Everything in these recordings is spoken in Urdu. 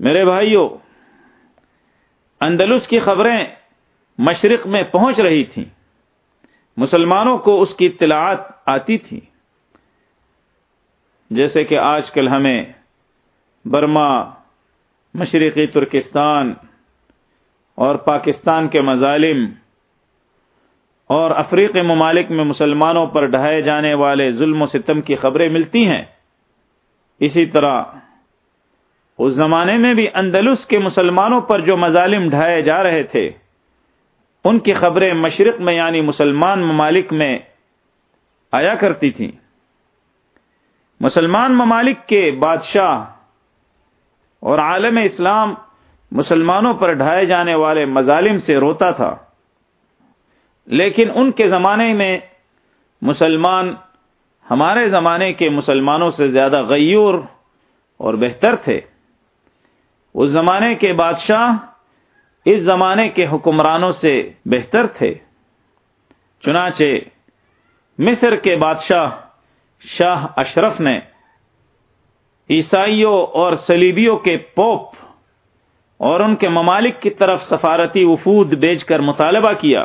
میرے بھائیوں اندلس کی خبریں مشرق میں پہنچ رہی تھیں۔ مسلمانوں کو اس کی اطلاعات آتی تھی۔ جیسے کہ آج کل ہمیں برما، مشرقی ترکستان اور پاکستان کے مظالم اور افریقی ممالک میں مسلمانوں پر ڈھائے جانے والے ظلم و ستم کی خبریں ملتی ہیں۔ اسی طرح اس زمانے میں بھی اندلس کے مسلمانوں پر جو مظالم ڈھائے جا رہے تھے، ان کی خبریں مشرق میں یعنی مسلمان ممالک میں آیا کرتی تھیں۔ مسلمان ممالک کے بادشاہ اور عالم اسلام مسلمانوں پر ڈھائے جانے والے مظالم سے روتا تھا۔ لیکن ان کے زمانے میں مسلمان ہمارے زمانے کے مسلمانوں سے زیادہ غیور اور بہتر تھے۔ اس زمانے کے بادشاہ اس زمانے کے حکمرانوں سے بہتر تھے۔ چنانچہ مصر کے بادشاہ شاہ اشرف نے عیسائیوں اور سلیبیوں کے پوپ اور ان کے ممالک کی طرف سفارتی وفود بیچ کر مطالبہ کیا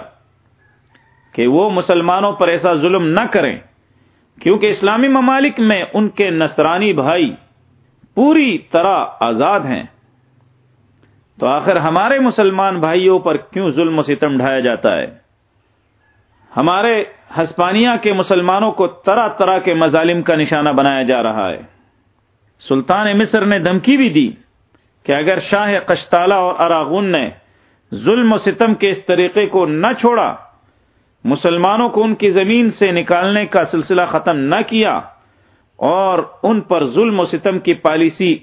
کہ وہ مسلمانوں پر ایسا ظلم نہ کریں، کیونکہ اسلامی ممالک میں ان کے نصرانی بھائی پوری طرح آزاد ہیں۔ تو آخر ہمارے مسلمان بھائیوں پر کیوں ظلم و ستم ڈھایا جاتا ہے؟ ہمارے ہسپانیہ کے مسلمانوں کو طرح طرح کے مظالم کا نشانہ بنایا جا رہا ہے۔ سلطان مصر نے دھمکی بھی دی کہ اگر شاہ قشتالہ اور اراغون نے ظلم و ستم کے اس طریقے کو نہ چھوڑا، مسلمانوں کو ان کی زمین سے نکالنے کا سلسلہ ختم نہ کیا اور ان پر ظلم و ستم کی پالیسی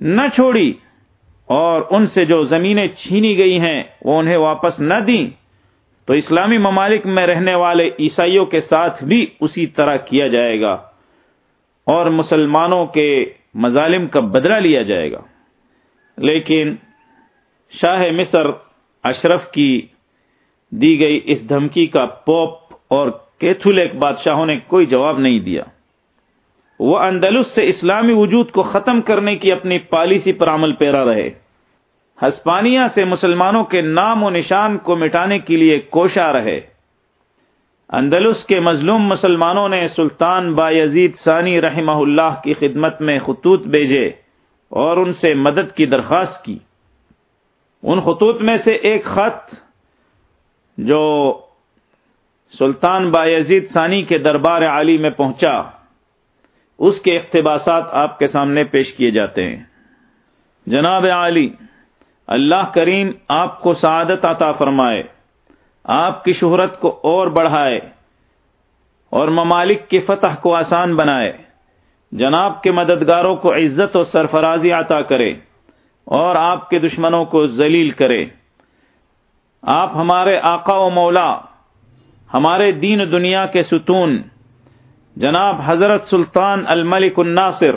نہ چھوڑی اور ان سے جو زمینیں چھینی گئی ہیں، وہ انہیں واپس نہ دیں۔ تو اسلامی ممالک میں رہنے والے عیسائیوں کے ساتھ بھی اسی طرح کیا جائے گا۔ اور مسلمانوں کے مظالم کا بدلہ لیا جائے گا۔ لیکن شاہ مصر اشرف کی دی گئی اس دھمکی کا پوپ اور کیتھولک بادشاہوں نے کوئی جواب نہیں دیا۔ وہ اندلس سے اسلامی وجود کو ختم کرنے کی اپنی پالیسی پر عمل پیرا رہے۔ ہسپانیہ سے مسلمانوں کے نام و نشان کو مٹانے کے لیے کوشاں رہے۔ اندلس کے مظلوم مسلمانوں نے سلطان با یزید ثانی رحمہ اللہ کی خدمت میں خطوط بھیجے اور ان سے مدد کی درخواست کی۔ ان خطوط میں سے ایک خط جو سلطان با یزید ثانی کے دربار عالی میں پہنچا، اس کے اقتباسات آپ کے سامنے پیش کیے جاتے ہیں۔ جناب عالی اللہ کریم آپ کو سعادت عطا فرمائے، آپ کی شہرت کو اور بڑھائے اور ممالک کی فتح کو آسان بنائے۔ جناب کے مددگاروں کو عزت و سرفرازی عطا کرے اور آپ کے دشمنوں کو ذلیل کرے۔ آپ ہمارے آقا و مولا، ہمارے دین دنیا کے ستون، جناب حضرت سلطان الملک الناصر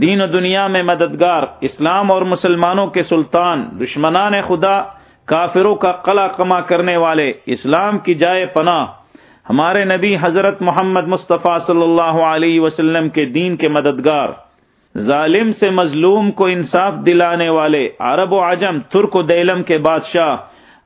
دین و دنیا میں مددگار، اسلام اور مسلمانوں کے سلطان، دشمنان خدا، کافروں کا قلع کما کرنے والے، اسلام کی جائے پناہ۔ ہمارے نبی حضرت محمد مصطفیٰ صلی اللہ علیہ وسلم کے دین کے مددگار۔ ظالم سے مظلوم کو انصاف دلانے والے، عرب و عجم، ترک و دیلم کے بادشاہ۔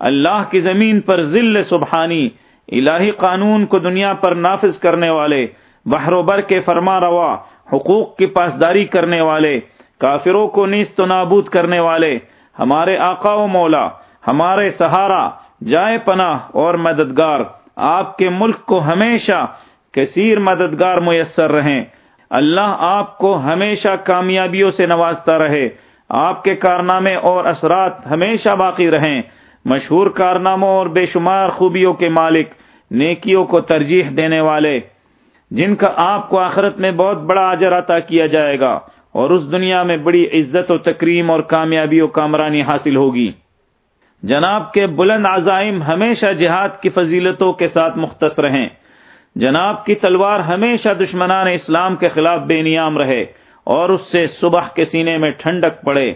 اللہ کی زمین پر ذل سبحانی، الہی قانون کو دنیا پر نافذ کرنے والے۔ بحر و بر کے فرما روا، حقوق کی پاسداری کرنے والے، کافروں کو نیست و نابود کرنے والے، ہمارے آقا و مولا، ہمارے سہارا، جائے پناہ اور مددگار، آپ کے ملک کو ہمیشہ کثیر مددگار میسر رہیں۔ اللہ آپ کو ہمیشہ کامیابیوں سے نوازتا رہے۔ آپ کے کارنامے اور اثرات ہمیشہ باقی رہیں۔ مشہور کارناموں اور بے شمار خوبیوں کے مالک، نیکیوں کو ترجیح دینے والے۔ جن کا آپ کو آخرت میں بہت بڑا اجر عطا کیا جائے گا اور اس دنیا میں بڑی عزت و تکریم اور کامیابی و کامرانی حاصل ہوگی۔ جناب کے بلند عزائم ہمیشہ جہاد کی فضیلتوں کے ساتھ مختص رہیں جناب کی تلوار ہمیشہ دشمنان اسلام کے خلاف بے نیام رہے اور اس سے صبح کے سینے میں ٹھنڈک پڑے۔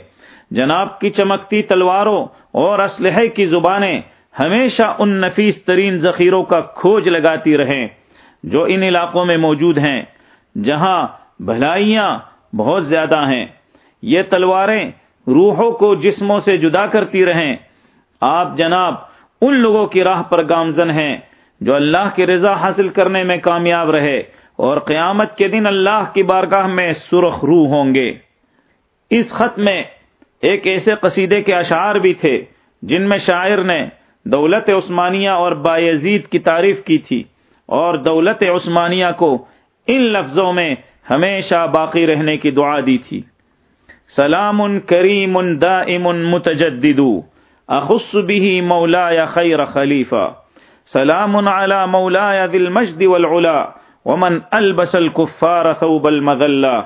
جناب کی چمکتی تلواروں اور اسلحے کی زبانیں ہمیشہ ان نفیس ترین ذخیروں کا کھوج لگاتی رہیں۔ جو ان علاقوں میں موجود ہیں، جہاں بھلائیاں بہت زیادہ ہیں۔ یہ تلواریں روحوں کو جسموں سے جدا کرتی رہیں۔ آپ جناب ان لوگوں کی راہ پر گامزن ہیں جو اللہ کی رضا حاصل کرنے میں کامیاب رہے اور قیامت کے دن اللہ کی بارگاہ میں سرخ روح ہوں گے۔ اس خط میں ایک ایسے قصیدے کے اشعار بھی تھے جن میں شاعر نے دولت عثمانیہ اور بایزید کی تعریف کی تھی۔ اور دولت عثمانیہ کو ان لفظوں میں ہمیشہ باقی رہنے کی دعا دی تھی۔ سلام کریم دائم متجدد، اخص به مولا خیر خلیفہ۔ سلام على مولاي ذي المجد والعلا، ومن البس الكفار ثوب المذلہ۔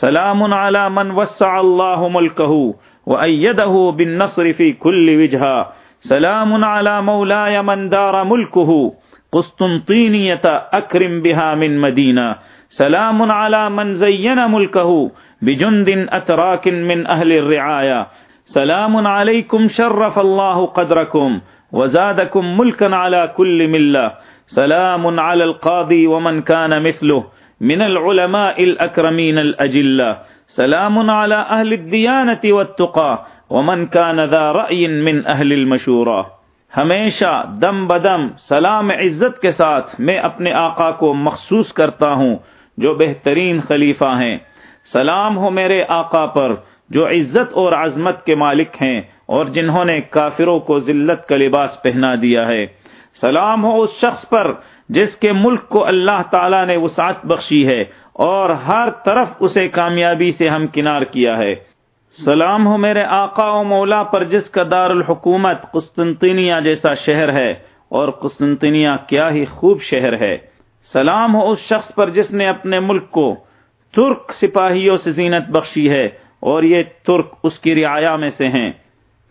سلام على من وسع الله ملكه وأيده بالنصر في كل وجهة سلام على مولاي من دار ملكه قسطنطينية أكرم بها من مدينة سلام على من زين ملكه بجند أتراك من أهل الرعاية سلام عليكم شرف الله قدركم وزادكم ملكا على كل ملة سلام على القاضي ومن كان مثله من العلماء الأكرمين الأجلة سلام على أهل الديانة والتقى ومن كان ذا رأي من أهل المشورة ہمیشہ دم بدم سلام عزت کے ساتھ میں اپنے آقا کو مخصوص کرتا ہوں، جو بہترین خلیفہ ہیں۔ سلام ہو میرے آقا پر، جو عزت اور عظمت کے مالک ہیں اور جنہوں نے کافروں کو ذلت کا لباس پہنا دیا ہے۔ سلام ہو اس شخص پر، جس کے ملک کو اللہ تعالی نے وسعت بخشی ہے اور ہر طرف اسے کامیابی سے ہم کنار کیا ہے۔ سلام ہو میرے آقا و مولا پر جس کا دار الحکومت قسطنطینیہ جیسا شہر ہے اور قسطنطینیہ کیا ہی خوب شہر ہے۔ سلام ہو اس شخص پر جس نے اپنے ملک کو ترک سپاہیوں سے زینت بخشی ہے اور یہ ترک اس کی رعایا میں سے ہیں۔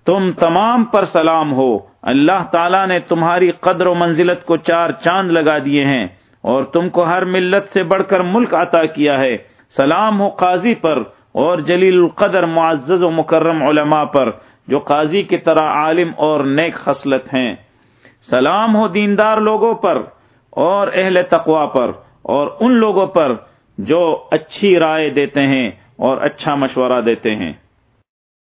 تم تمام پر سلام ہو۔ اللہ تعالیٰ نے تمہاری قدر و منزلت کو چار چاند لگا دیے ہیں اور تم کو ہر ملت سے بڑھ کر ملک عطا کیا ہے۔ سلام ہو قاضی پر۔ اور جلیل القدر معزز و مکرم علماء پر جو قاضی کی طرح عالم اور نیک خصلت ہیں۔ سلام ہو دیندار لوگوں پر اور اہل تقوا پر اور ان لوگوں پر جو اچھی رائے دیتے ہیں اور اچھا مشورہ دیتے ہیں۔